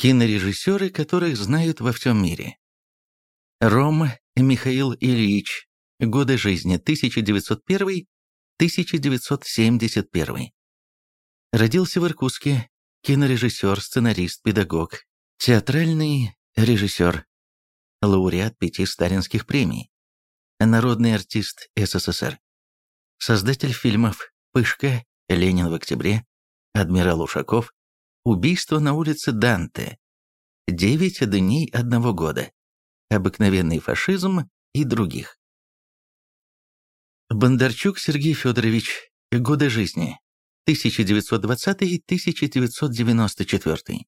Кинорежиссеры, которых знают во всем мире. Ром Михаил Ильич. Годы жизни 1901-1971. Родился в Иркутске. Кинорежиссер, сценарист, педагог, театральный режиссер, лауреат пяти сталинских премий, народный артист СССР, создатель фильмов «Пышка», «Ленин в октябре», «Адмирал Ушаков», «Убийство на улице Данте», «Девять дней одного года», «Обыкновенный фашизм» и других. Бондарчук Сергей Федорович. Годы жизни. 1920-1994.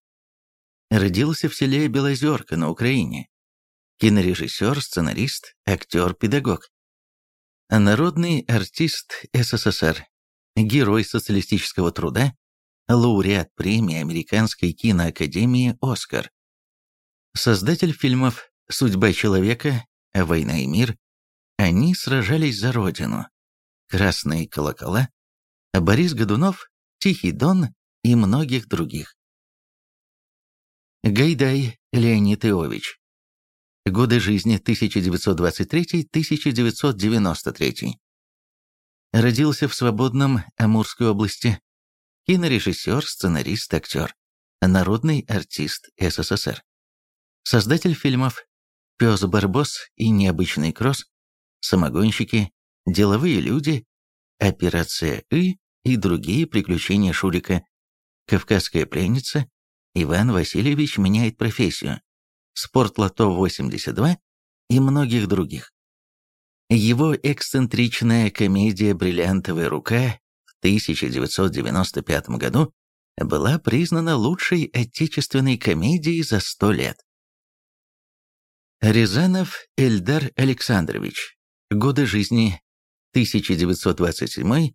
Родился в селе Белозерка на Украине. Кинорежиссер, сценарист, актер, педагог. Народный артист СССР. Герой социалистического труда. Лауреат премии Американской киноакадемии «Оскар». Создатель фильмов «Судьба человека», «Война и мир», «Они сражались за Родину», «Красные колокола», Борис Годунов, Тихий Дон и многих других. Гайдай Леонид Иович. Годы жизни 1923-1993. Родился в свободном Амурской области. Кинорежиссер, сценарист, актер. Народный артист СССР. Создатель фильмов «Пес Барбос» и «Необычный кросс», «Самогонщики», «Деловые люди», «Операция И» и другие приключения Шурика, «Кавказская пленница», «Иван Васильевич меняет профессию», «Спортлото-82» и многих других. Его эксцентричная комедия «Бриллиантовая рука» 1995 году была признана лучшей отечественной комедией за сто лет. Рязанов Эльдар Александрович. Годы жизни 1927-2015.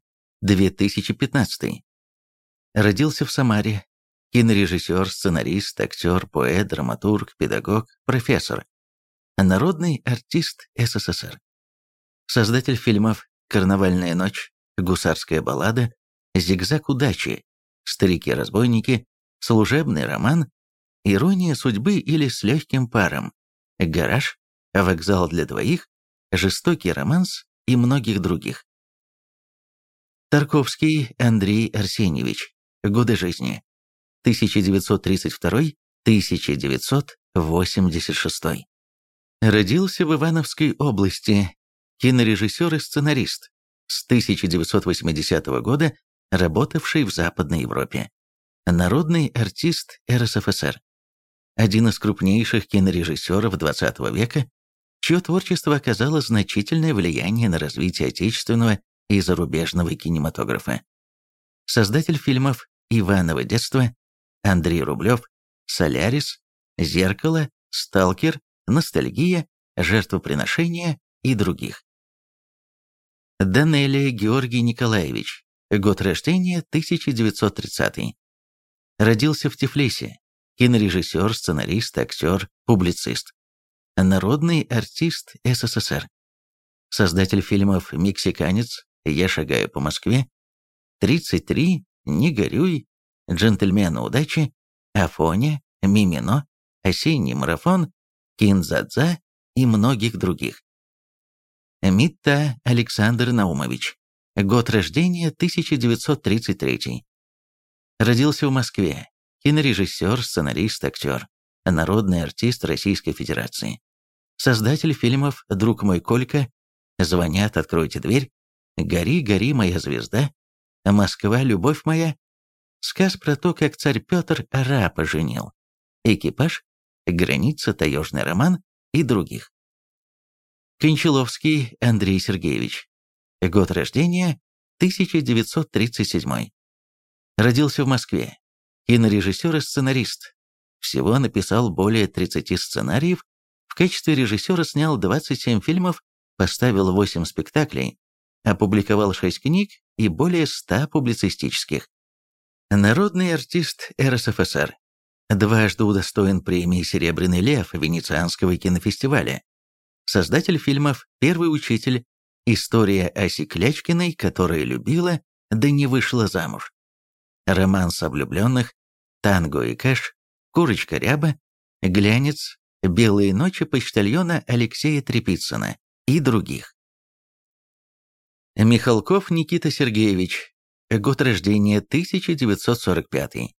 Родился в Самаре. Кинорежиссер, сценарист, актер, поэт, драматург, педагог, профессор. Народный артист СССР. Создатель фильмов «Карнавальная ночь», «Гусарская баллада», «Зигзаг удачи», «Старики-разбойники», «Служебный роман», «Ирония судьбы» или «С легким паром», «Гараж», «Вокзал для двоих», «Жестокий романс» и многих других. Тарковский Андрей Арсеньевич. Годы жизни. 1932-1986. Родился в Ивановской области. Кинорежиссер и сценарист. С 1980 года работавший в Западной Европе. Народный артист РСФСР. Один из крупнейших кинорежиссеров XX века, чье творчество оказало значительное влияние на развитие отечественного и зарубежного кинематографа. Создатель фильмов «Иваново детство», Андрей Рублев, «Солярис», «Зеркало», «Сталкер», «Ностальгия», «Жертвоприношение» и других. Данелия Георгий Николаевич. Год рождения 1930. Родился в Тифлисе. Кинорежиссер, сценарист, актер, публицист. Народный артист СССР. Создатель фильмов «Мексиканец», «Я шагаю по Москве», «33», «Не горюй», «Джентльмены удачи», «Афоня», «Мимино», «Осенний марафон», «Кинзадза» и многих других. Митта Александр Наумович. Год рождения 1933. Родился в Москве. Кинорежиссер, сценарист, актер. Народный артист Российской Федерации. Создатель фильмов «Друг мой Колька», «Звонят, откройте дверь», «Гори, гори, моя звезда», «Москва, любовь моя», сказ про то, как царь Петр раба женил, «Экипаж», «Граница», «Таежный роман» и других. Кончаловский Андрей Сергеевич. Год рождения 1937. Родился в Москве. Кинорежиссер и сценарист. Всего написал более 30 сценариев, в качестве режиссера снял 27 фильмов, поставил 8 спектаклей, опубликовал 6 книг и более 100 публицистических. Народный артист РСФСР. Дважды удостоен премии «Серебряный лев» Венецианского кинофестиваля создатель фильмов «Первый учитель», история Аси Клячкиной, которая любила, да не вышла замуж, романс о танго и кэш, Курочка Ряба, Глянец, Белые ночи почтальона Алексея Трепицына и других. Михалков Никита Сергеевич. Год рождения 1945.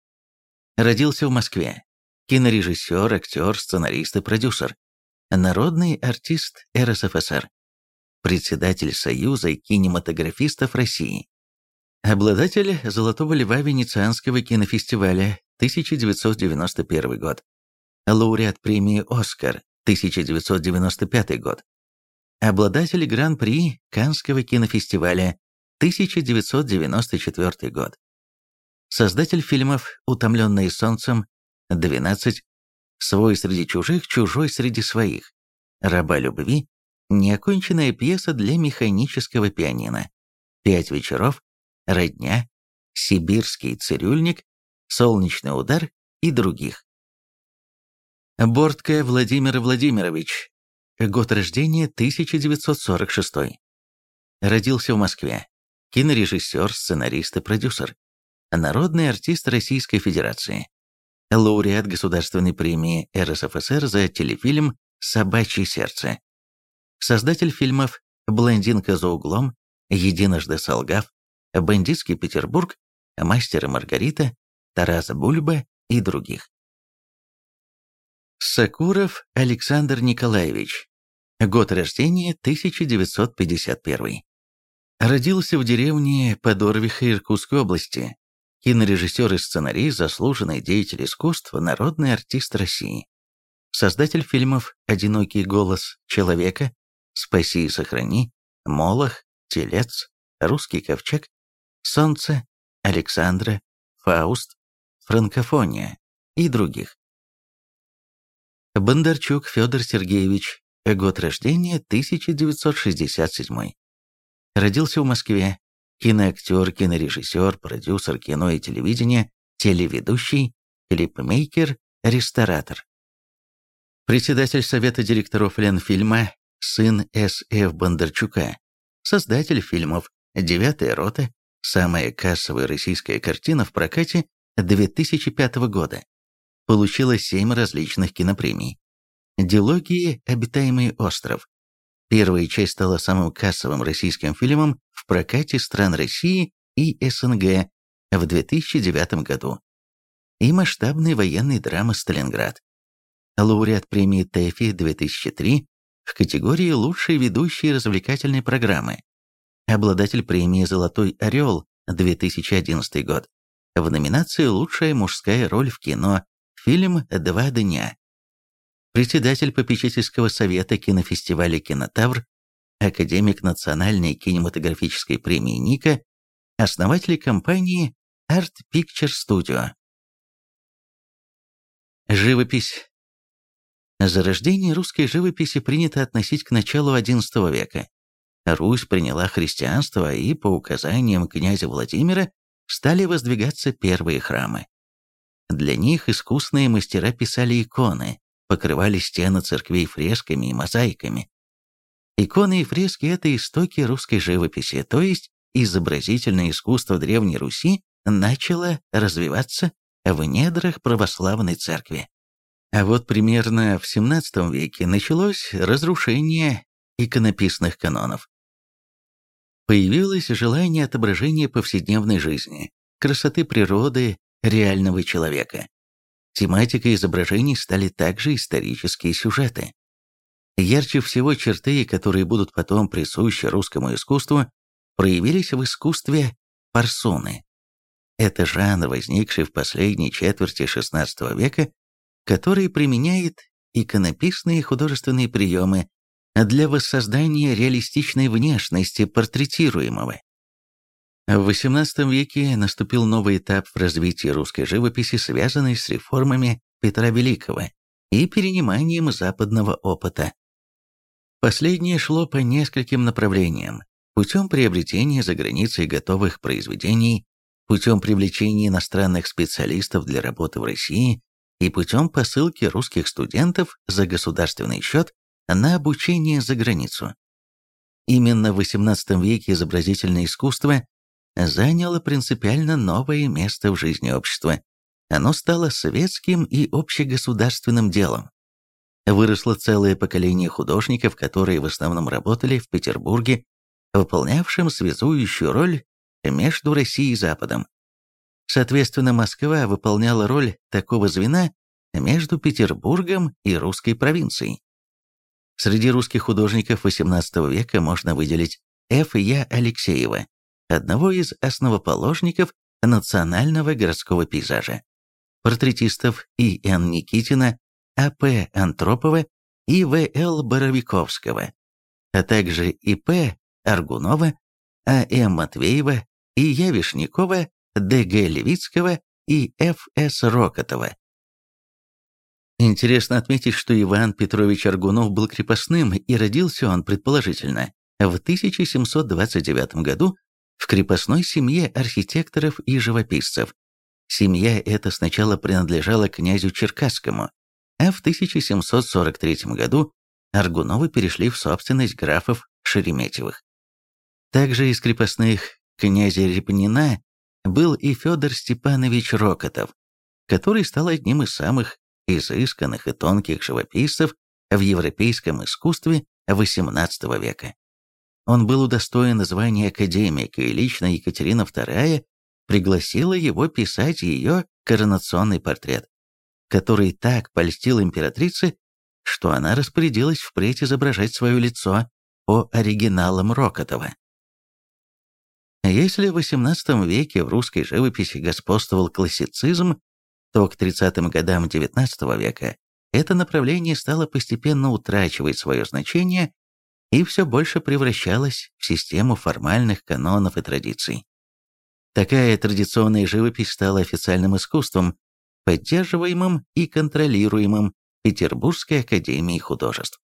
Родился в Москве. Кинорежиссер, актер, сценарист и продюсер. Народный артист РСФСР. Председатель Союза кинематографистов России. Обладатель Золотого Льва Венецианского кинофестиваля 1991 год. Лауреат премии «Оскар» 1995 год. Обладатель Гран-при Каннского кинофестиваля 1994 год. Создатель фильмов «Утомленные солнцем», «12», «Свой среди чужих, чужой среди своих», «Раба любви», неоконченная пьеса для механического пианино, «Пять вечеров», «Родня», «Сибирский цирюльник», «Солнечный удар» и других. Бортко Владимир Владимирович. Год рождения 1946. Родился в Москве. Кинорежиссер, сценарист и продюсер. Народный артист Российской Федерации. Лауреат Государственной премии РСФСР за телефильм «Собачье сердце». Создатель фильмов «Блондинка за углом», «Единожды солгав», «Бандитский Петербург», «Мастер и Маргарита», «Тарас Бульба» и других. Сакуров Александр Николаевич. Год рождения 1951. Родился в деревне Подорвиха Иркутской области. Кинорежиссер и сценарист, заслуженный деятель искусства, народный артист России. Создатель фильмов «Одинокий голос человека», «Спаси и сохрани», «Молох», «Телец», «Русский ковчег», «Солнце», «Александра», «Фауст», «Франкофония» и других. Бондарчук Федор Сергеевич. Год рождения 1967. Родился в Москве. Киноактер, кинорежиссер, продюсер кино и телевидения, телеведущий, клипмейкер, ресторатор. Председатель Совета директоров Ленфильма, сын С.Ф. Бондарчука, создатель фильмов «Девятая рота», самая кассовая российская картина в прокате 2005 года, получила семь различных кинопремий. Дилогии «Обитаемый остров». Первая часть стала самым кассовым российским фильмом в прокате стран России и СНГ в 2009 году. И масштабной военной драмы «Сталинград». Лауреат премии ТЭФИ 2003 в категории «Лучшие ведущие развлекательной программы». Обладатель премии «Золотой орел» 2011 год в номинации «Лучшая мужская роль в кино» Фильм «Два дня». Председатель попечительского совета кинофестиваля «Кинотавр», академик Национальной кинематографической премии «Ника», основатель компании Art Picture Studio. Живопись. Зарождение русской живописи принято относить к началу XI века. Русь приняла христианство, и по указаниям князя Владимира стали воздвигаться первые храмы. Для них искусные мастера писали иконы, покрывали стены церквей фресками и мозаиками. Иконы и фрески – это истоки русской живописи, то есть изобразительное искусство Древней Руси начало развиваться в недрах православной церкви. А вот примерно в XVII веке началось разрушение иконописных канонов. Появилось желание отображения повседневной жизни, красоты природы, реального человека. Тематикой изображений стали также исторические сюжеты. Ярче всего черты, которые будут потом присущи русскому искусству, проявились в искусстве парсуны. Это жанр, возникший в последней четверти XVI века, который применяет иконописные художественные приемы для воссоздания реалистичной внешности портретируемого. В XVIII веке наступил новый этап в развитии русской живописи, связанный с реформами Петра Великого и перениманием западного опыта. Последнее шло по нескольким направлениям. Путем приобретения за границей готовых произведений, путем привлечения иностранных специалистов для работы в России и путем посылки русских студентов за государственный счет на обучение за границу. Именно в XVIII веке изобразительное искусство заняло принципиально новое место в жизни общества, оно стало светским и общегосударственным делом. Выросло целое поколение художников, которые в основном работали в Петербурге, выполнявшим связующую роль между Россией и Западом. Соответственно, Москва выполняла роль такого звена между Петербургом и русской провинцией. Среди русских художников XVIII века можно выделить Ф. Я. Алексеева, одного из основоположников национального городского пейзажа, портретистов И. Н. Никитина, А. П. Антропова и В. Л. Боровиковского, а также И. П. Аргунова, А. М. Матвеева И. Я. Вишнякова, Д. Г. Левицкого и Ф. С. Рокотова. Интересно отметить, что Иван Петрович Аргунов был крепостным, и родился он, предположительно, в 1729 году в крепостной семье архитекторов и живописцев. Семья эта сначала принадлежала князю Черкасскому, а в 1743 году Аргуновы перешли в собственность графов Шереметьевых. Также из крепостных князя Репнина был и Федор Степанович Рокотов, который стал одним из самых изысканных и тонких живописцев в европейском искусстве XVIII века. Он был удостоен звания академика, и лично Екатерина II пригласила его писать ее коронационный портрет, который так польстил императрице, что она распорядилась впредь изображать свое лицо по оригиналам Рокотова. Если в XVIII веке в русской живописи господствовал классицизм, то к 30-м годам XIX века это направление стало постепенно утрачивать свое значение и все больше превращалось в систему формальных канонов и традиций. Такая традиционная живопись стала официальным искусством, поддерживаемым и контролируемым Петербургской академией художеств.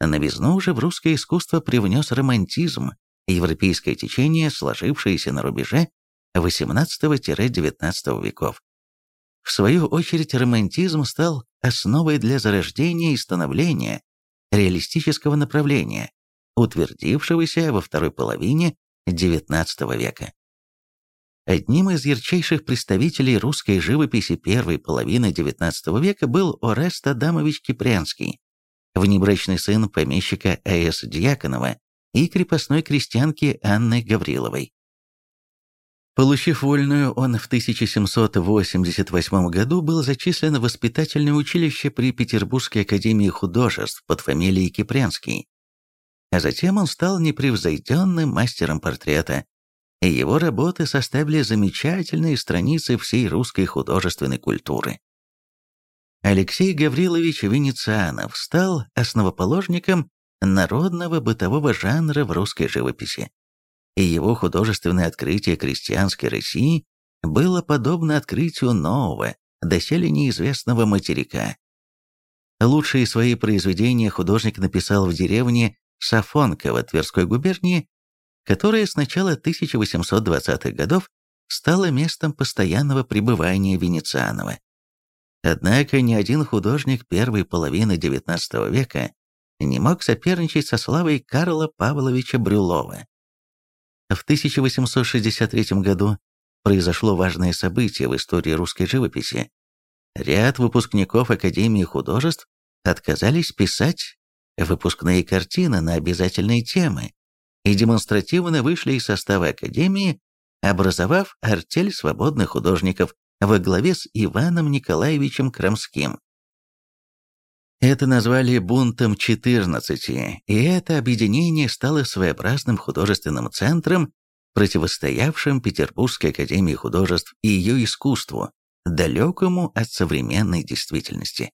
Новизну уже в русское искусство привнес романтизм, европейское течение, сложившееся на рубеже XVIII-XIX веков. В свою очередь, романтизм стал основой для зарождения и становления реалистического направления, утвердившегося во второй половине XIX века. Одним из ярчайших представителей русской живописи первой половины XIX века был Орест Адамович Кипрянский, внебрачный сын помещика А.С. Дьяконова и крепостной крестьянки Анны Гавриловой. Получив вольную, он в 1788 году был зачислен в воспитательное училище при Петербургской академии художеств под фамилией Кипрянский. А затем он стал непревзойденным мастером портрета, и его работы составили замечательные страницы всей русской художественной культуры. Алексей Гаврилович Венецианов стал основоположником народного бытового жанра в русской живописи и его художественное открытие крестьянской России было подобно открытию нового, доселе неизвестного материка. Лучшие свои произведения художник написал в деревне Сафонково Тверской губернии, которая с начала 1820-х годов стала местом постоянного пребывания Венецианова. Однако ни один художник первой половины XIX века не мог соперничать со славой Карла Павловича Брюлова. В 1863 году произошло важное событие в истории русской живописи. Ряд выпускников Академии художеств отказались писать выпускные картины на обязательные темы и демонстративно вышли из состава Академии, образовав артель свободных художников во главе с Иваном Николаевичем Крамским. Это назвали «бунтом 14», и это объединение стало своеобразным художественным центром, противостоявшим Петербургской академии художеств и ее искусству, далекому от современной действительности.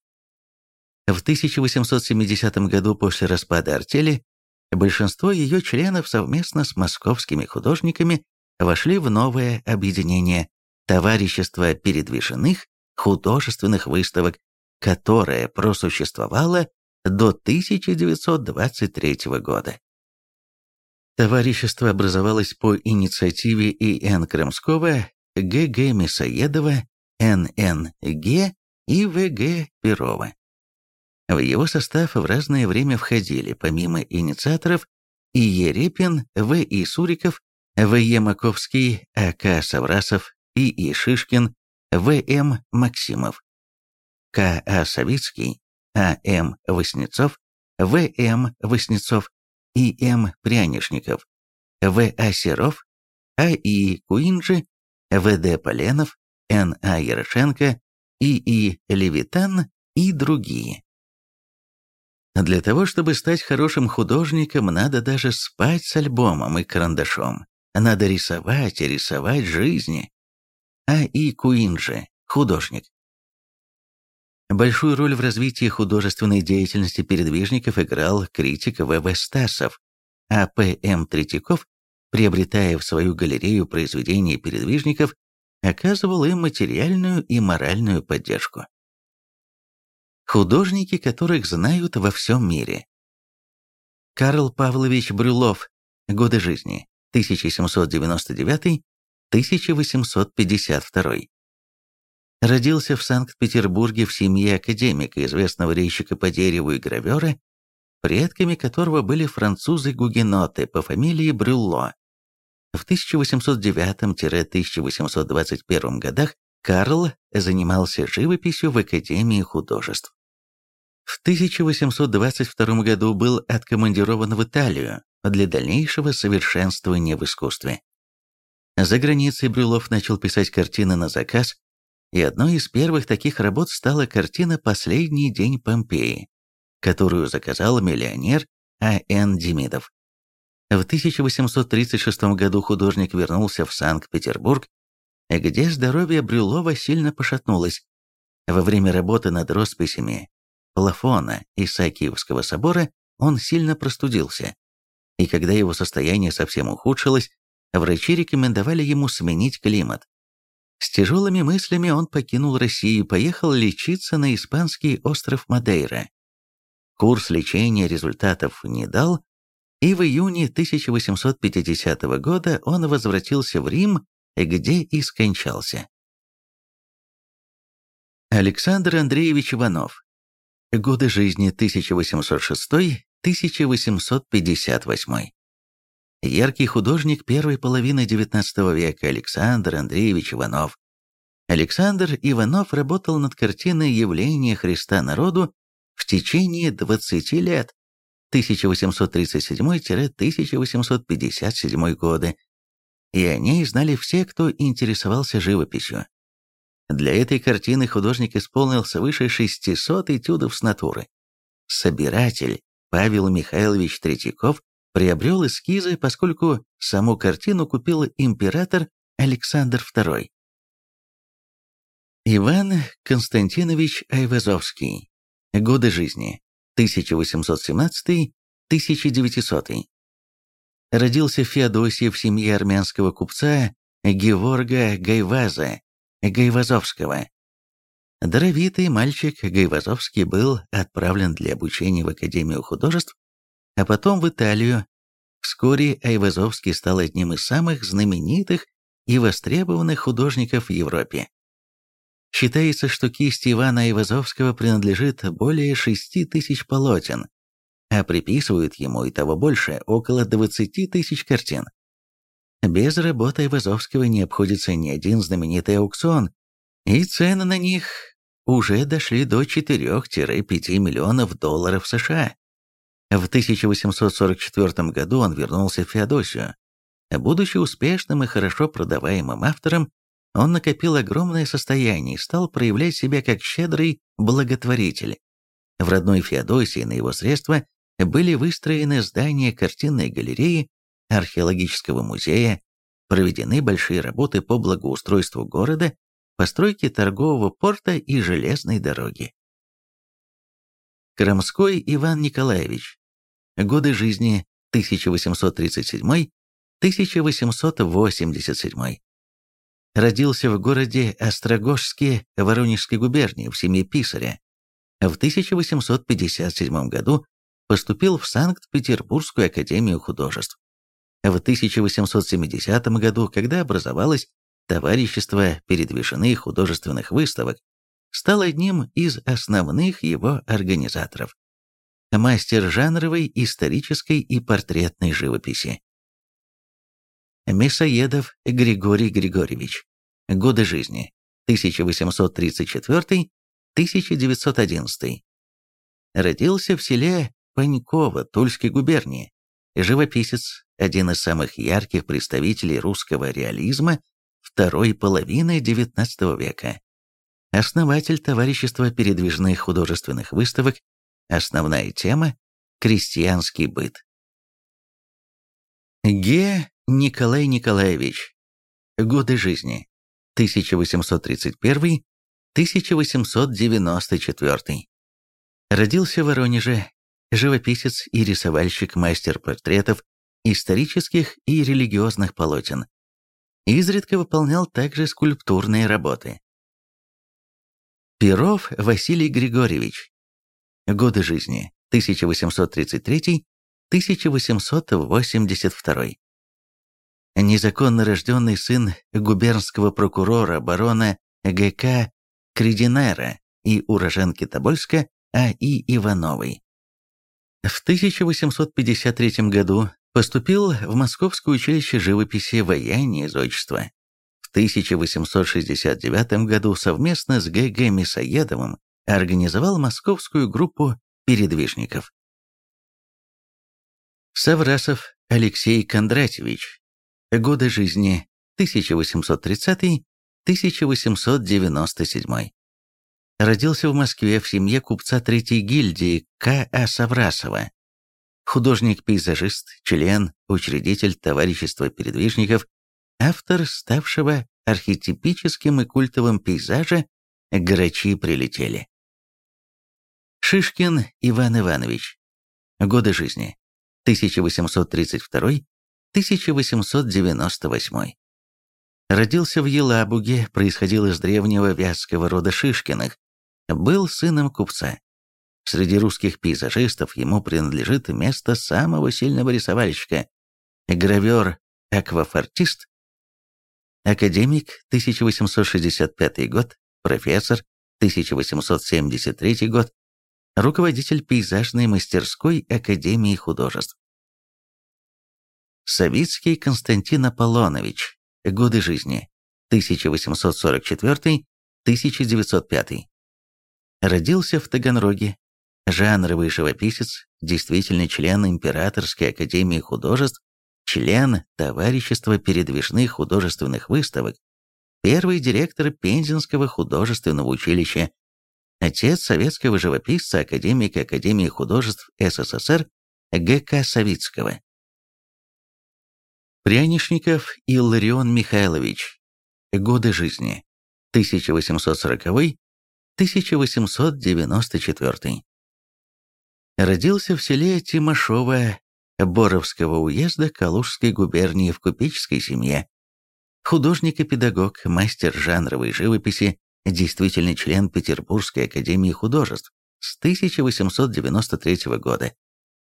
В 1870 году после распада артели большинство ее членов совместно с московскими художниками вошли в новое объединение «Товарищество передвиженных художественных выставок которая просуществовала до 1923 года. Товарищество образовалось по инициативе И.Н. Крымского, Г.Г. Мясоедова, Н.Н.Г. и В.Г. Перова. В его состав в разное время входили, помимо инициаторов, и Ерепин, В. И. Суриков, В. Е. Маковский, А.К. Саврасов, И. И. Шишкин, В.М. Максимов, К.А. Савицкий, А.М. Васнецов, В.М. Васнецов и М. Прянишников, В.А. Серов, А.И. Куинджи, В.Д. Поленов, Н.А. Ярошенко, И.И. Левитан и другие. Для того, чтобы стать хорошим художником, надо даже спать с альбомом и карандашом. Надо рисовать и рисовать жизни. А. И. Куинджи, художник. Большую роль в развитии художественной деятельности передвижников играл критик В.В. Стасов, а П.М. Третьяков, приобретая в свою галерею произведения передвижников, оказывал им материальную и моральную поддержку. Художники, которых знают во всем мире. Карл Павлович Брюлов. Годы жизни. 1799-1852. Родился в Санкт-Петербурге в семье академика, известного резчика по дереву и гравера, предками которого были французы-гугеноты по фамилии Брюлло. В 1809-1821 годах Карл занимался живописью в Академии художеств. В 1822 году был откомандирован в Италию для дальнейшего совершенствования в искусстве. За границей Брюлов начал писать картины на заказ, и одной из первых таких работ стала картина «Последний день Помпеи», которую заказал миллионер А.Н. Демидов. В 1836 году художник вернулся в Санкт-Петербург, где здоровье Брюлова сильно пошатнулось. Во время работы над росписями плафона Исаакиевского собора он сильно простудился, и когда его состояние совсем ухудшилось, врачи рекомендовали ему сменить климат. С тяжелыми мыслями он покинул Россию и поехал лечиться на испанский остров Мадейра. Курс лечения результатов не дал, и в июне 1850 года он возвратился в Рим, где и скончался. Александр Андреевич Иванов Годы жизни 1806-1858. Яркий художник первой половины XIX века Александр Андреевич Иванов. Александр Иванов работал над картиной «Явление Христа народу» в течение 20 лет, 1837-1857 годы, и о ней знали все, кто интересовался живописью. Для этой картины художник исполнил свыше 600 этюдов с натуры. Собиратель Павел Михайлович Третьяков приобрел эскизы, поскольку саму картину купил император Александр II. Иван Константинович Айвазовский. Годы жизни. 1817-1900. Родился в Феодосии в семье армянского купца Геворга Гайваза Гайвазовского. Даровитый мальчик Гайвазовский был отправлен для обучения в Академию художеств, а потом в Италию. Вскоре Айвазовский стал одним из самых знаменитых и востребованных художников в Европе. Считается, что кисть Ивана Айвазовского принадлежит более 6 тысяч полотен, а приписывают ему и того больше, около 20 тысяч картин. Без работы Айвазовского не обходится ни один знаменитый аукцион, и цены на них уже дошли до 4-5 миллионов долларов США. В 1844 году он вернулся в Феодосию. Будучи успешным и хорошо продаваемым автором, он накопил огромное состояние и стал проявлять себя как щедрый благотворитель. В родной Феодосии на его средства были выстроены здания картинной галереи, археологического музея, проведены большие работы по благоустройству города, постройке торгового порта и железной дороги. Крамской Иван Николаевич. Годы жизни 1837-1887. Родился в городе Острогожске Воронежской губернии в семье писаря. В 1857 году поступил в Санкт-Петербургскую академию художеств. В 1870 году, когда образовалось Товарищество передвижных художественных выставок, стал одним из основных его организаторов. Мастер жанровой, исторической и портретной живописи. Мясоедов Григорий Григорьевич. Годы жизни. 1834-1911. Родился в селе Паньково Тульской губернии. Живописец, один из самых ярких представителей русского реализма второй половины XIX века. Основатель товарищества передвижных художественных выставок, основная тема – крестьянский быт. Ге Николай Николаевич. Годы жизни. 1831-1894. Родился в Воронеже. Живописец и рисовальщик, мастер портретов, исторических и религиозных полотен. Изредка выполнял также скульптурные работы. Перов Василий Григорьевич. Годы жизни 1833-1882. Незаконно рожденный сын губернского прокурора барона Г.К. Крединера и уроженки Тобольска А.И. Ивановой. В 1853 году поступил в Московское училище живописи вояния из отчества. В 1869 году совместно с Г.Г. Мясоедовым организовал московскую группу передвижников. Саврасов Алексей Кондратьевич. Годы жизни 1830-1897. Родился в Москве в семье купца Третьей гильдии К.А. Саврасова. Художник-пейзажист, член, учредитель товарищества передвижников, автор ставшего архетипическим и культовым пейзажа «Грачи прилетели». Шишкин Иван Иванович. Годы жизни. 1832-1898. Родился в Елабуге, происходил из древнего вятского рода Шишкиных, был сыном купца. Среди русских пейзажистов ему принадлежит место самого сильного рисовальщика, гравер-аквафортист, академик 1865 год, профессор 1873 год, руководитель пейзажной мастерской Академии художеств. Савицкий Константин Аполлонович. Годы жизни. 1844-1905. Родился в Таганроге. Жанровый живописец, действительный член Императорской Академии художеств, член Товарищества передвижных художественных выставок, первый директор Пензенского художественного училища, отец советского живописца, академика Академии художеств СССР Г.К. Савицкого. Прянишников Илларион Михайлович. Годы жизни. 1840-1894. Родился в селе Тимошово Боровского уезда Калужской губернии в купеческой семье. Художник и педагог, мастер жанровой живописи, действительный член Петербургской академии художеств с 1893 года.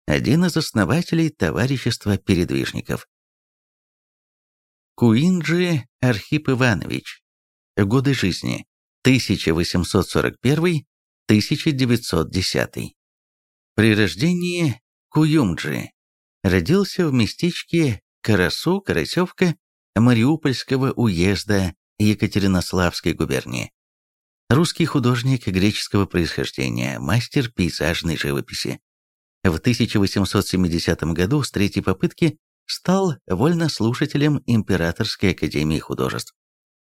Один из основателей товарищества передвижников. Куинджи Архип Иванович. Годы жизни 1841-1910. При рождении Куюмджи родился в местечке Карасу, Карасевка, Мариупольского уезда Екатеринославской губернии. Русский художник греческого происхождения, мастер пейзажной живописи. В 1870 году с третьей попытки стал вольнослушателем Императорской академии художеств.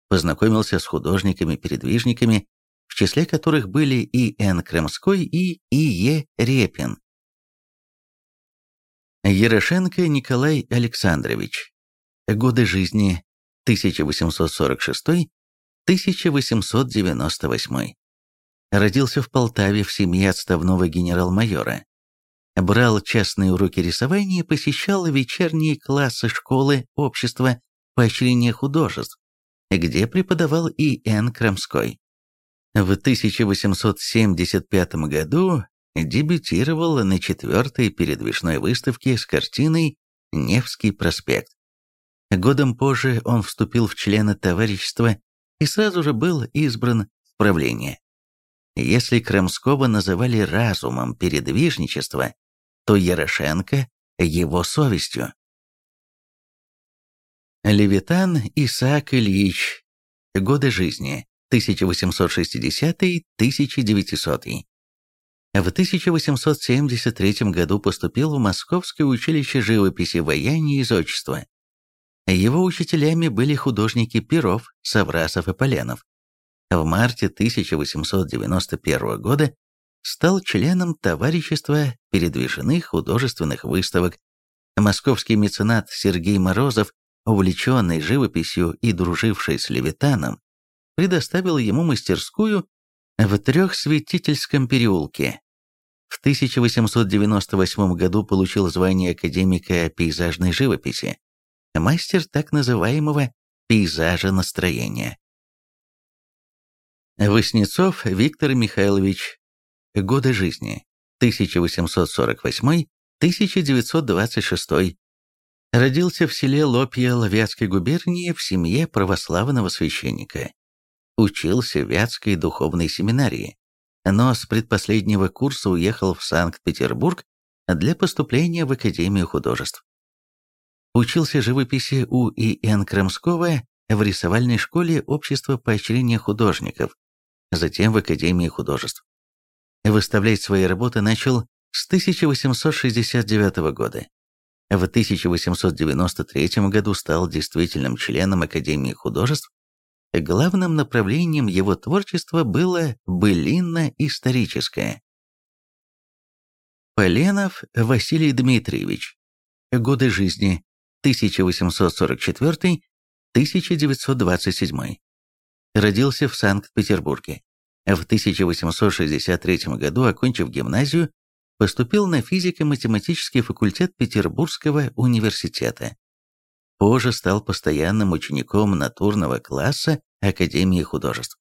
Познакомился с художниками-передвижниками, в числе которых были и Н. Крамской, и И. Е. Репин. Ярошенко Николай Александрович. Годы жизни 1846 1898. Родился в Полтаве в семье отставного генерал-майора. Брал частные уроки рисования и посещал вечерние классы школы общества поощрения художеств, где преподавал и Н. Крамской. В 1875 году дебютировал на четвертой передвижной выставке с картиной «Невский проспект». Годом позже он вступил в члены товарищества и сразу же был избран в правление. Если Крамского называли разумом передвижничества, то Ярошенко – его совестью. Левитан Исаак Ильич. Годы жизни 1860-1900. В 1873 году поступил в Московское училище живописи, вояния и зодчества. Его учителями были художники Перов, Саврасов и Поленов. В марте 1891 года стал членом Товарищества передвижных художественных выставок. Московский меценат Сергей Морозов, увлеченный живописью и друживший с Левитаном, предоставил ему мастерскую в Трехсветительском переулке. В 1898 году получил звание академика пейзажной живописи, мастер так называемого пейзажа настроения. Воснецов Виктор Михайлович. Годы жизни. 1848-1926. Родился в селе Лопья Лвятской губернии в семье православного священника. Учился в Вятской духовной семинарии, но с предпоследнего курса уехал в Санкт-Петербург для поступления в Академию художеств. Учился живописи у И.Н. Крамского в рисовальной школе Общества поощрения художников, затем в Академии художеств. Выставлять свои работы начал с 1869 года. В 1893 году стал действительным членом Академии художеств. Главным направлением его творчества было былинно-историческое. Поленов Василий Дмитриевич. Годы жизни 1844-1927. Родился в Санкт-Петербурге. В 1863 году, окончив гимназию, поступил на физико-математический факультет Петербургского университета. Позже стал постоянным учеником натурного класса Академии художеств.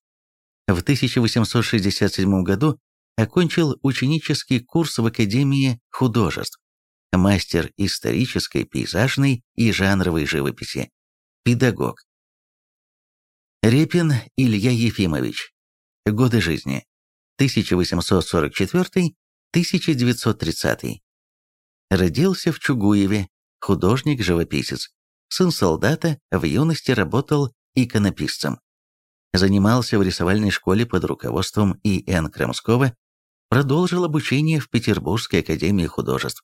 В 1867 году окончил ученический курс в Академии художеств, мастер исторической, пейзажной и жанровой живописи, педагог. Репин Илья Ефимович. Годы жизни. 1844-1930. Родился в Чугуеве, художник-живописец. Сын солдата, в юности работал иконописцем. Занимался в рисовальной школе под руководством И.Н. Крамского, продолжил обучение в Петербургской академии художеств.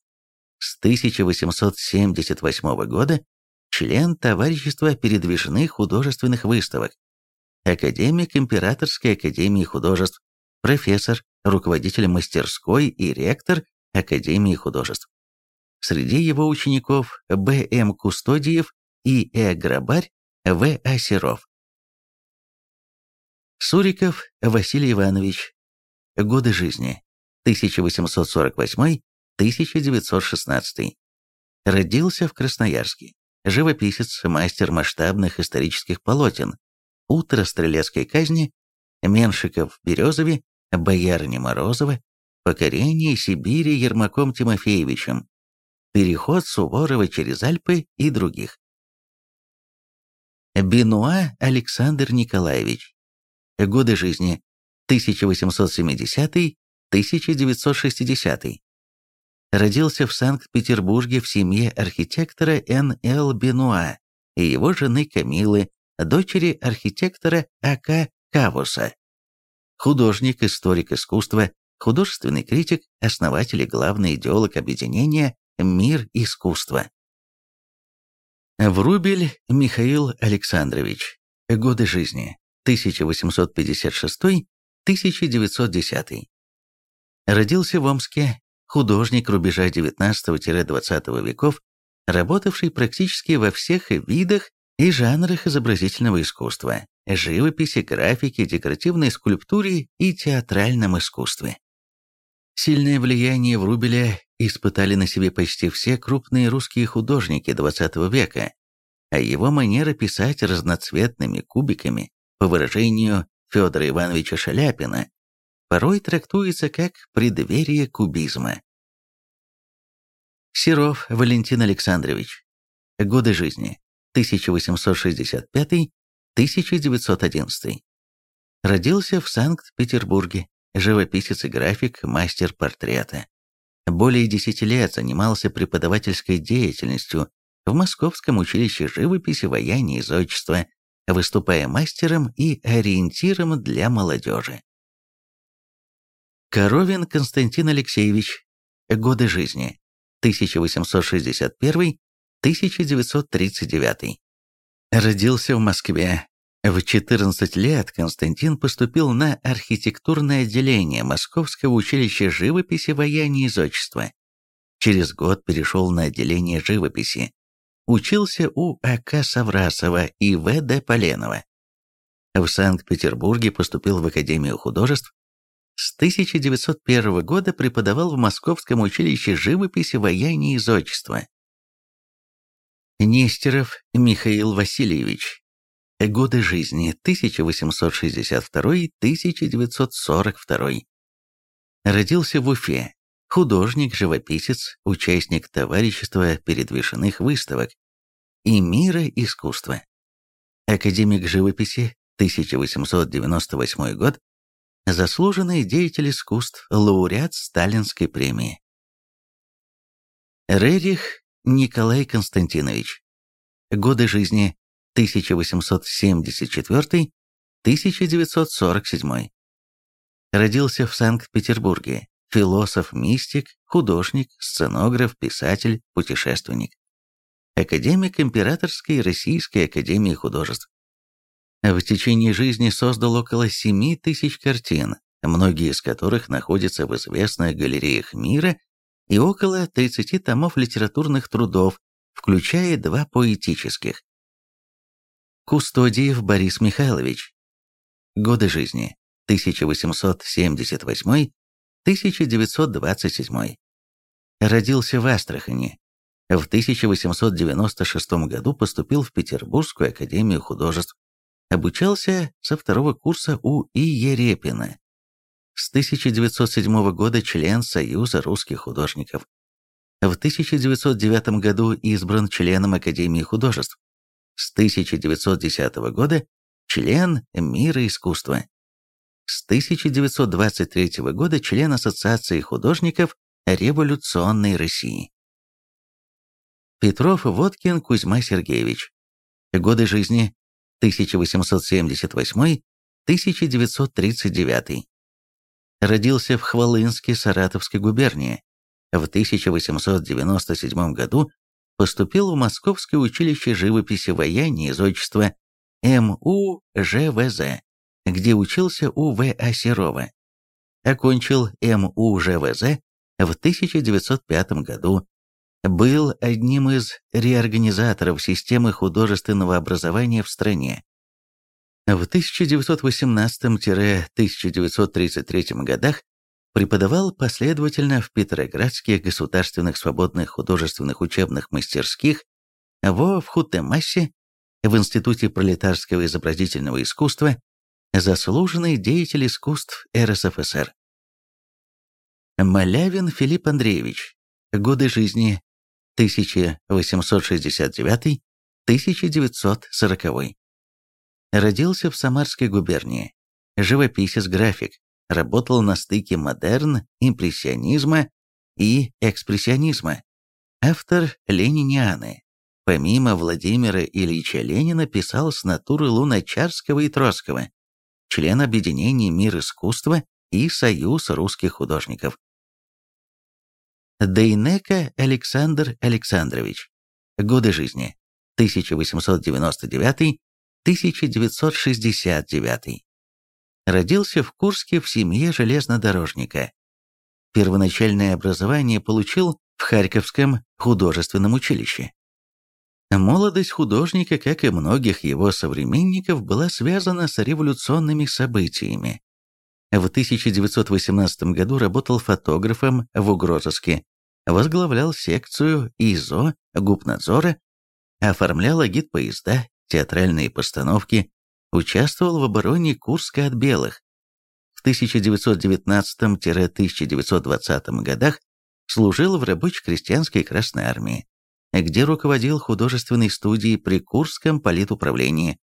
С 1878 года член Товарищества передвижных художественных выставок, академик Императорской академии художеств, профессор, руководитель мастерской и ректор Академии художеств. Среди его учеников Б.М. Кустодиев И. Э. Грабарь, В. А. Серов. Суриков Василий Иванович. Годы жизни. 1848 1916. Родился в Красноярске. Живописец, мастер масштабных исторических полотен. Утро стрелецкой казни, Меншиков в Березове, Боярни Морозова, Покорение Сибири Ермаком Тимофеевичем, Переход Суворова через Альпы и других. Бенуа Александр Николаевич. Годы жизни 1870-1960 родился в Санкт-Петербурге в семье архитектора Н.Л. Бенуа и его жены Камилы, дочери архитектора А.К. Кавуса. Художник, историк искусства, художественный критик, основатель и главный идеолог объединения «Мир искусства». Врубель Михаил Александрович. Годы жизни. 1856-1910. Родился в Омске, художник рубежа XIX-XX веков, работавший практически во всех видах и жанрах изобразительного искусства, живописи, графике, декоративной скульптуре и театральном искусстве. Сильное влияние Врубеля испытали на себе почти все крупные русские художники XX века, а его манера писать разноцветными кубиками, по выражению Федора Ивановича Шаляпина, порой трактуется как преддверие кубизма. Серов Валентин Александрович. Годы жизни 1865-1911. Родился в Санкт-Петербурге, живописец и график, мастер портрета. Более десяти лет занимался преподавательской деятельностью в Московском училище живописи, вояния и зодчества, выступая мастером и ориентиром для молодежи. Коровин Константин Алексеевич. Годы жизни. 1861-1939. Родился в Москве. В 14 лет Константин поступил на архитектурное отделение Московского училища живописи, вояния и зодчества. Через год перешел на отделение живописи. Учился у А.К. Саврасова и В.Д. Поленова. В Санкт-Петербурге поступил в Академию художеств, с 1901 года преподавал в Московском училище живописи, вояния и зодчества. Нестеров Михаил Васильевич. Годы жизни 1862-1942. Родился в Уфе. Художник, живописец, участник товарищества передвижных выставок и мира искусства. Академик живописи 1898 год, заслуженный деятель искусств, лауреат Сталинской премии. Рерих Николай Константинович. Годы жизни 1874-1947. Родился в Санкт-Петербурге. Философ-мистик, художник, сценограф, писатель, путешественник. Академик Императорской Российской Академии Художеств. В течение жизни создал около 7 тысяч картин, многие из которых находятся в известных галереях мира, и около 30 томов литературных трудов, включая два поэтических. Кустодиев Борис Михайлович. Годы жизни 1878-1927. Родился в Астрахани. В 1896 году поступил в Петербургскую академию художеств Обучался со второго курса у Иерепина. С 1907 года член Союза русских художников. В 1909 году избран членом Академии художеств. С 1910 года член Мира искусства. С 1923 года член Ассоциации художников революционной России. Петров Водкин Кузьма Сергеевич. Годы жизни 1878-1939. Родился в Хвалынске Саратовской губернии. В 1897 году поступил в Московское училище живописи вояния и зодчества МУ-ЖВЗ, где учился у В.А. Серова. Окончил МУ-ЖВЗ в 1905 году был одним из реорганизаторов системы художественного образования в стране. В 1918-1933 годах преподавал последовательно в Петроградских государственных свободных художественных учебных мастерских, во Вхутемасе, в Институте пролетарского изобразительного искусства, заслуженный деятель искусств РСФСР. Малявин Филипп Андреевич. Годы жизни 1869-1940. Родился в Самарской губернии. Живописец-график. Работал на стыке модерн, импрессионизма и экспрессионизма. Автор ленинианы. Помимо Владимира Ильича Ленина писал с натуры Луначарского и Троцкого, член объединений «Мир искусства» и Союз русских художников. Дейнека Александр Александрович. Годы жизни. 1899-1969. Родился в Курске в семье железнодорожника. Первоначальное образование получил в Харьковском художественном училище. Молодость художника, как и многих его современников, была связана с революционными событиями. В 1918 году работал фотографом в угрозыске, возглавлял секцию ИЗО Губнадзора, оформлял агитпоезда, театральные постановки, участвовал в обороне Курска от белых. В 1919-1920 годах служил в рабоче-крестьянской Красной Армии, где руководил художественной студией при Курском политуправлении.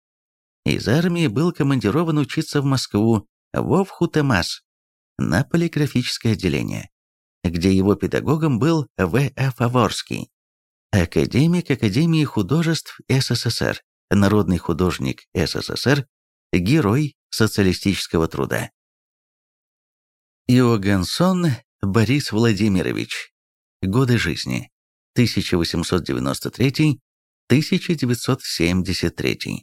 Из армии был командирован учиться в Москву, в Вхутемас, на полиграфическое отделение где его педагогом был В. А. Фаворский, академик Академии художеств СССР, народный художник СССР, герой социалистического труда. Иогансон Борис Владимирович. Годы жизни. 1893-1973.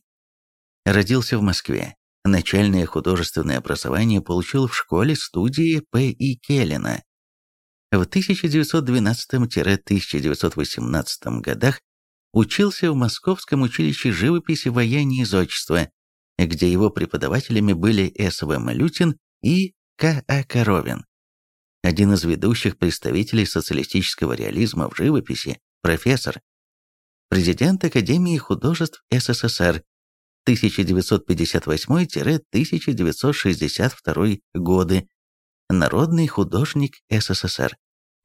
Родился в Москве. Начальное художественное образование получил в школе-студии П.И. Келлина. В 1912-1918 годах учился в Московском училище живописи, вояния и зодчества, где его преподавателями были С.В. Малютин и К.А. Коровин. Один из ведущих представителей социалистического реализма в живописи, профессор, президент Академии художеств СССР 1958-1962 годы, народный художник СССР,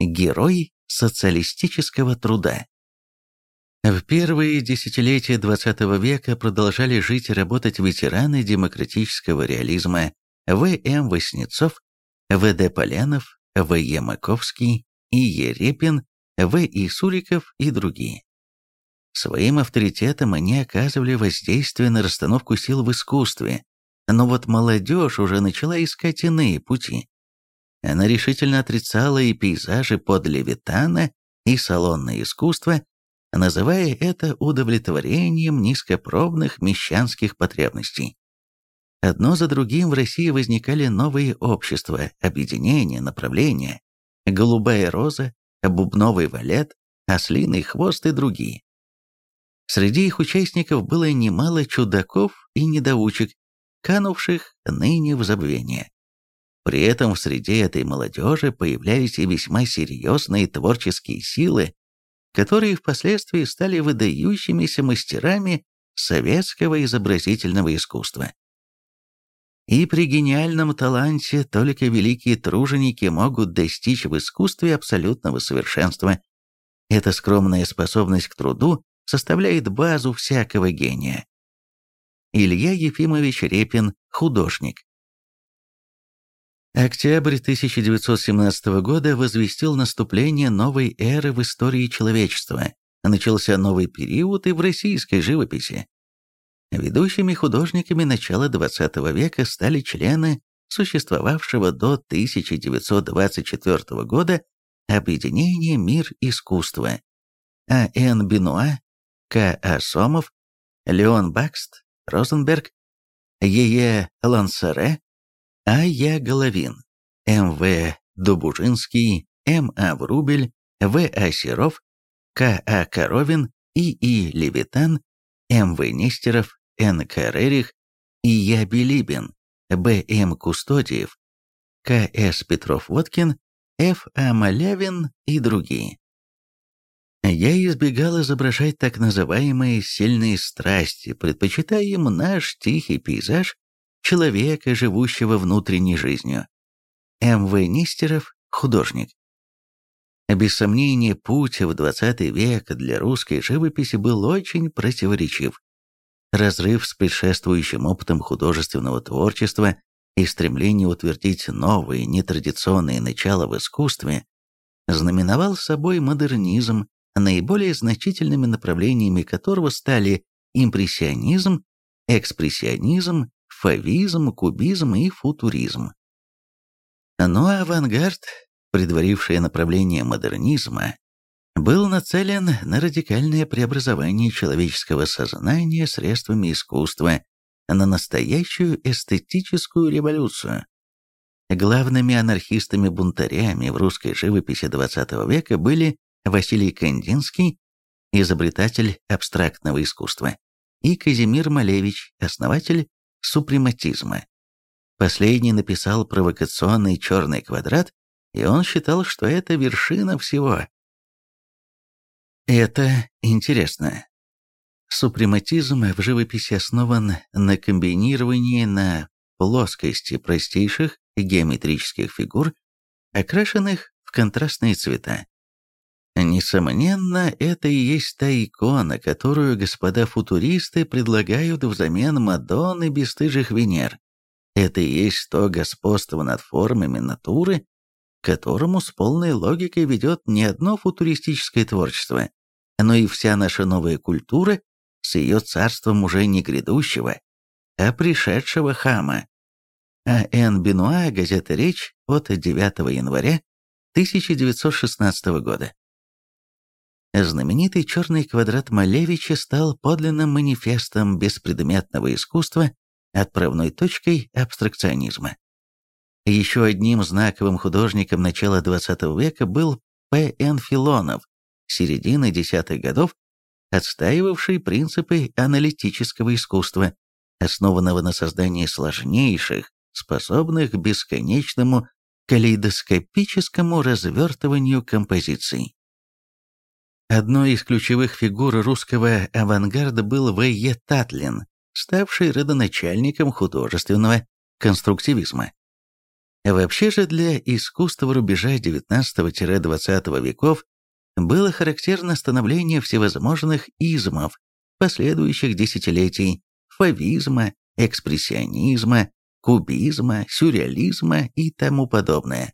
герой социалистического труда. В первые десятилетия XX века продолжали жить и работать ветераны демократического реализма В.М. Васнецов, В.Д. Полянов, В.Е. Маковский, И. Ерепин, В.И. Суриков и другие. Своим авторитетом они оказывали воздействие на расстановку сил в искусстве, но вот молодежь уже начала искать иные пути. Она решительно отрицала и пейзажи под Левитана, и салонное искусство, называя это удовлетворением низкопробных мещанских потребностей. Одно за другим в России возникали новые общества, объединения, направления. Голубая роза, бубновый валет, ослиный хвост и другие. Среди их участников было немало чудаков и недоучек, канувших ныне в забвение. При этом в среде этой молодежи появлялись и весьма серьезные творческие силы, которые впоследствии стали выдающимися мастерами советского изобразительного искусства. И при гениальном таланте только великие труженики могут достичь в искусстве абсолютного совершенства. Эта скромная способность к труду составляет базу всякого гения. Илья Ефимович Репин, художник. Октябрь 1917 года возвестил наступление новой эры в истории человечества. Начался новый период и в российской живописи. Ведущими художниками начала XX века стали члены существовавшего до 1924 года объединения «Мир искусства» А.Н. Бенуа, К. А. Сомов, Леон Бакст, Розенберг, Е.Е. Лансере, А. Я. Головин, М. В. Добужинский, М. А. Врубель, В. А. Серов, К. А. Коровин, И. И. Левитан, М. В. Нестеров, Н. К. Рерих, И. Я. Билибин, Б. М. Кустодиев, К. С. Петров-Водкин, Ф. А. Малявин и другие. Я избегал изображать так называемые сильные страсти, предпочитая им наш тихий пейзаж человека, живущего внутренней жизнью. М.В. Нестеров, художник. Без сомнения, путь в XX век для русской живописи был очень противоречив. Разрыв с предшествующим опытом художественного творчества и стремление утвердить новые, нетрадиционные начала в искусстве знаменовал собой модернизм, наиболее значительными направлениями которого стали импрессионизм, экспрессионизм, фавизм, кубизм и футуризм. Но авангард, предваривший направление модернизма, был нацелен на радикальное преобразование человеческого сознания средствами искусства, на настоящую эстетическую революцию. Главными анархистами-бунтарями в русской живописи XX века были Василий Кандинский, изобретатель абстрактного искусства, и Казимир Малевич, основатель супрематизма. Последний написал провокационный черный квадрат, и он считал, что это вершина всего. Это интересно. Супрематизм в живописи основан на комбинировании на плоскости простейших геометрических фигур, окрашенных в контрастные цвета. Несомненно, это и есть та икона, которую господа футуристы предлагают взамен Мадонны бесстыжих Венер. Это и есть то господство над формами натуры, которому с полной логикой ведет не одно футуристическое творчество, но и вся наша новая культура с ее царством уже не грядущего, а пришедшего хама. А Н. Бенуа, газета «Речь» от 9 января 1916 года. Знаменитый черный квадрат Малевича стал подлинным манифестом беспредметного искусства, отправной точкой абстракционизма. Еще одним знаковым художником начала XX века был П. Н. Филонов, середины десятых годов, отстаивавший принципы аналитического искусства, основанного на создании сложнейших, способных к бесконечному калейдоскопическому развертыванию композиций. Одной из ключевых фигур русского авангарда был В. Е. Татлин, ставший родоначальником художественного конструктивизма. Вообще же для искусства рубежа XIX-XX веков было характерно становление всевозможных измов последующих десятилетий, фавизма, экспрессионизма, кубизма, сюрреализма и тому подобное.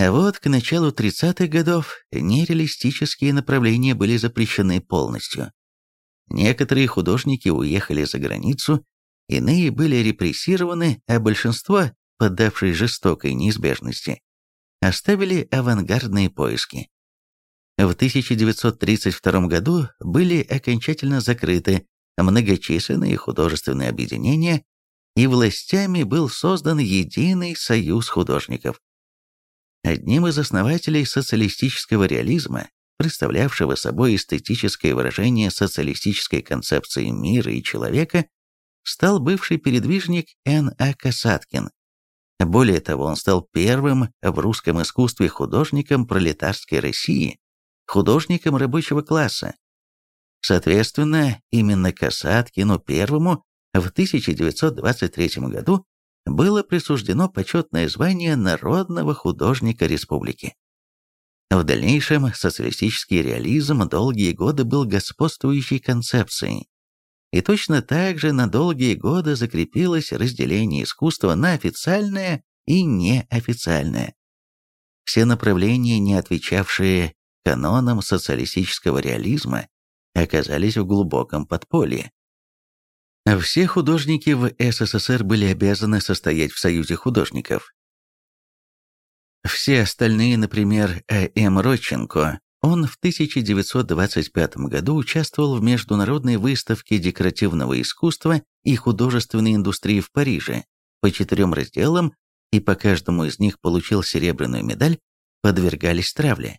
А вот к началу 30-х годов нереалистические направления были запрещены полностью. Некоторые художники уехали за границу, иные были репрессированы, а большинство, поддавшись жестокой неизбежности, оставили авангардные поиски. В 1932 году были окончательно закрыты многочисленные художественные объединения, и властями был создан единый союз художников. Одним из основателей социалистического реализма, представлявшего собой эстетическое выражение социалистической концепции мира и человека, стал бывший передвижник Н. А. Касаткин. Более того, он стал первым в русском искусстве художником пролетарской России, художником рабочего класса. Соответственно, именно Касаткину первому в 1923 году было присуждено почетное звание Народного художника республики. В дальнейшем социалистический реализм долгие годы был господствующей концепцией. И точно так же на долгие годы закрепилось разделение искусства на официальное и неофициальное. Все направления, не отвечавшие канонам социалистического реализма, оказались в глубоком подполье. Все художники в СССР были обязаны состоять в Союзе художников. Все остальные, например, А.М. Родченко, он в 1925 году участвовал в международной выставке декоративного искусства и художественной индустрии в Париже по четырем разделам и по каждому из них получил серебряную медаль, подвергались травле.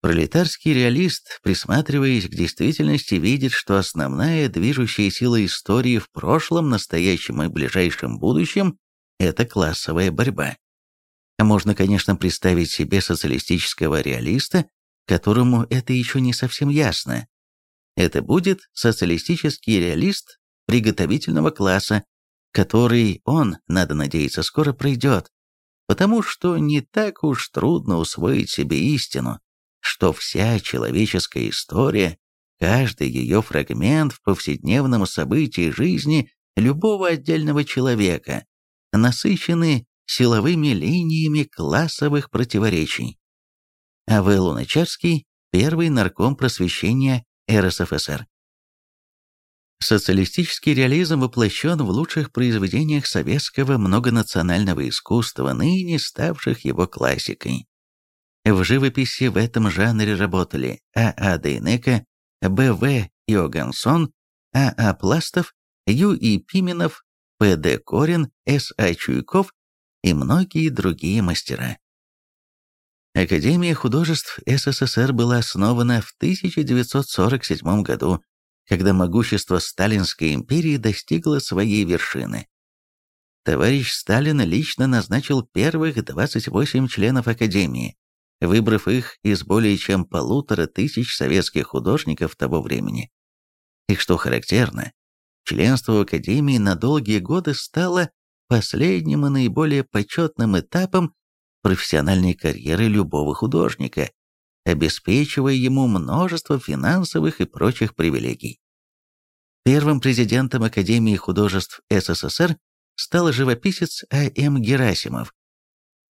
Пролетарский реалист, присматриваясь к действительности, видит, что основная движущая сила истории в прошлом, настоящем и ближайшем будущем – это классовая борьба. Можно, конечно, представить себе социалистического реалиста, которому это еще не совсем ясно. Это будет социалистический реалист приготовительного класса, который он, надо надеяться, скоро пройдет, потому что не так уж трудно усвоить себе истину что вся человеческая история, каждый ее фрагмент в повседневном событии жизни любого отдельного человека, насыщены силовыми линиями классовых противоречий. А.В. Луначарский – первый нарком просвещения РСФСР. Социалистический реализм воплощен в лучших произведениях советского многонационального искусства, ныне ставших его классикой. В живописи в этом жанре работали А.А. Дейнека, Б.В. Иогансон, А.А. Пластов, Ю.И. Пименов, П.Д. Корин, С.А. Чуйков и многие другие мастера. Академия художеств СССР была основана в 1947 году, когда могущество Сталинской империи достигло своей вершины. Товарищ Сталин лично назначил первых 28 членов Академии, выбрав их из более чем полутора тысяч советских художников того времени. И что характерно, членство в Академии на долгие годы стало последним и наиболее почетным этапом профессиональной карьеры любого художника, обеспечивая ему множество финансовых и прочих привилегий. Первым президентом Академии художеств СССР стал живописец А.М. Герасимов,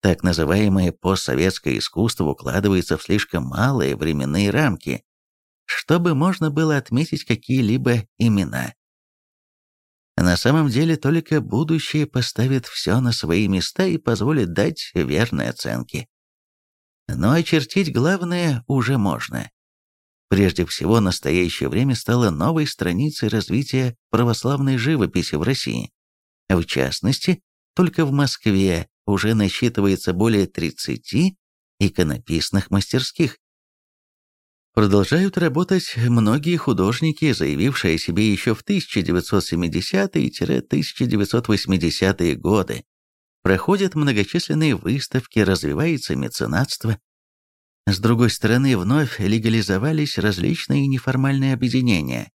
так называемое постсоветское искусство укладывается в слишком малые временные рамки, чтобы можно было отметить какие-либо имена. На самом деле только будущее поставит все на свои места и позволит дать верные оценки. Но очертить главное уже можно. Прежде всего, настоящее время стало новой страницей развития православной живописи в России. В частности, только в Москве уже насчитывается более 30 иконописных мастерских. Продолжают работать многие художники, заявившие о себе еще в 1970-1980-е годы. Проходят многочисленные выставки, развивается меценатство. С другой стороны, вновь легализовались различные неформальные объединения.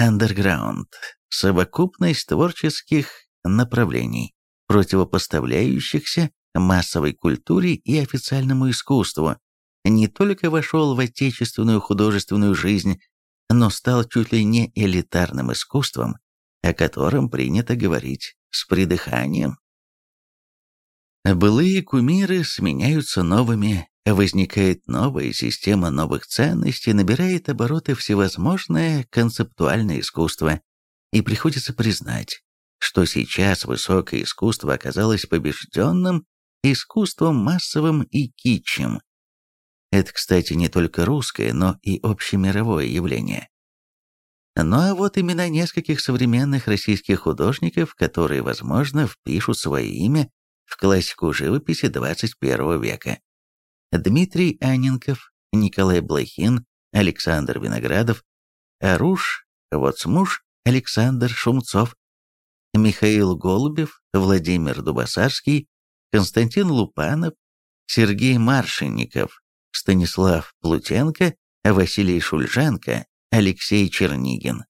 Underground – совокупность творческих направлений, противопоставляющихся массовой культуре и официальному искусству, не только вошел в отечественную художественную жизнь, но стал чуть ли не элитарным искусством, о котором принято говорить с придыханием. Былые кумиры сменяются новыми, возникает новая система новых ценностей, набирает обороты всевозможное концептуальное искусство, и приходится признать, что сейчас высокое искусство оказалось побежденным искусством массовым и китчем. Это, кстати, не только русское, но и общемировое явление. Ну а вот имена нескольких современных российских художников, которые, возможно, впишут свое имя в классику живописи 21 века. Дмитрий Анненков, Николай Блохин, Александр Виноградов, Аруш, Воцмуш, Александр Шумцов, Михаил Голубев, Владимир Дубасарский, Константин Лупанов, Сергей Маршинников, Станислав Плутенко, Василий Шульженко, Алексей Чернигин.